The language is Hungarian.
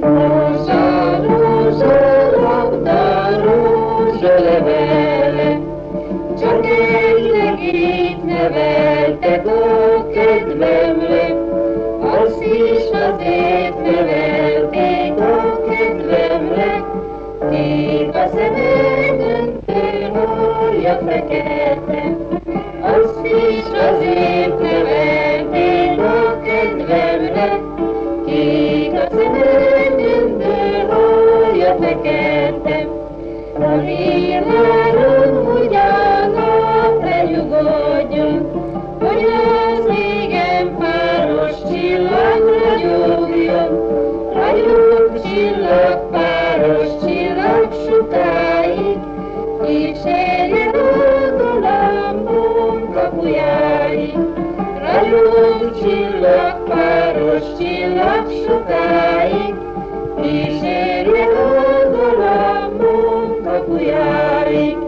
Rózsa, rózsa, rakta rózsalevele, Csak egy legényt neveltek ó kedvemre, Azt is azért nevelték ó kedvemre, Kép a szemedön főhólja fekete, Azt is azért nevelték Amíg várom, hogy a lenyugodjon, hogy az égen páros csillag ragyogjon, ragyog csillag, páros csillag sokáig, kísérjen a galambom kapujáig. Ragyog csillag, páros csillag sokáig, kísérjen a galambom kapujáig.